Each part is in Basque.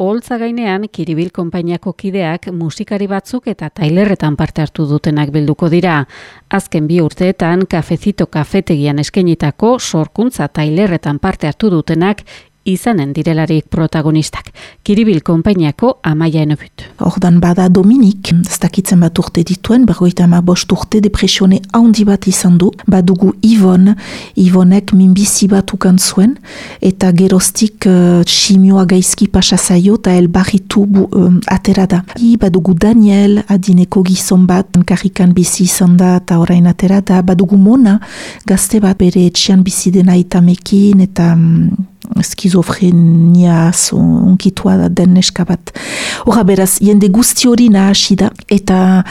Oholtza gainean Kiribil konpainiako kideak musikari batzuk eta tailerretan parte hartu dutenak bilduko dira. Azken bi urteetan kafezito kafetegian eskenitako sorkuntza tailerretan parte hartu dutenak izanen direlarik protagonistak. Kiribil konpainiako amaia enobut. Ordan bada Dominik, ez dakitzen bat urte dituen, bergoita ama bost urte depresione handi bat izan du, badugu Ivon, Ivonek minbizi bat ukan zuen, eta gerostik uh, simioa gaizki pasazaio eta elbarritu bu, um, atera da. I badugu Daniel, adineko gizon bat, karrikan bizi izan da eta orain atera da, badugu Mona, gazte bat bere etxian bizi dena itamekin eta um, skizofrenia unkitua da den neska bat. Hora beraz, jende guzti hori nahasi da, eta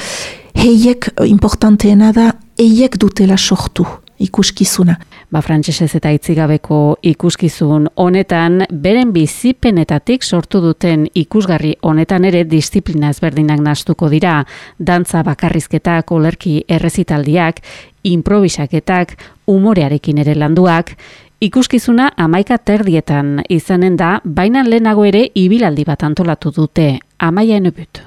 heiek importanteena da, heiek dutela sortu ikuskizuna. Ba, frantsesez eta itzigabeko ikuskizun honetan, beren bizipenetatik sortu duten ikusgarri honetan ere disiplina ezberdinak nastuko dira. Dantza bakarrizketak, olerki errezitaldiak, improvisaketak, umorearekin ere landuak, Ikuskizuna amaika terdietan izanen da, baina lehenago ere ibilaldi bat antolatu dute, amaia enobut.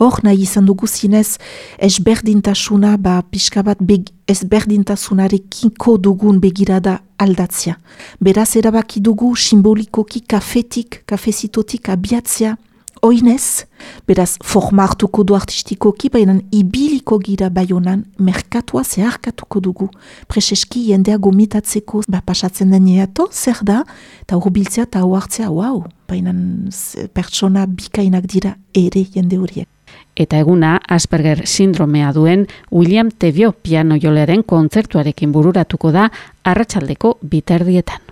Hor nahi izan dugu zinez, ezberdintasuna, ba, pixka bat beg, ezberdintasunarekiko dugun begirada aldatzia. Beraz erabaki dugu simbolikoki kafetik, kafezitotik abiatzia, oinez, beraz formartuko du artistikoki, baina ibiliko gira baionan merkatua zeharkatuko dugu. Preseski jendea gomitatzeko, ba, pasatzen den eato, zer da, eta urbiltzea eta huartzea, wow, baina pertsona bikainak dira ere jende horiek. Eta eguna Asperger sindromea duen William Tevio piano jolearen kontzertuarekin bururatuko da arratsaldeko biterdietan.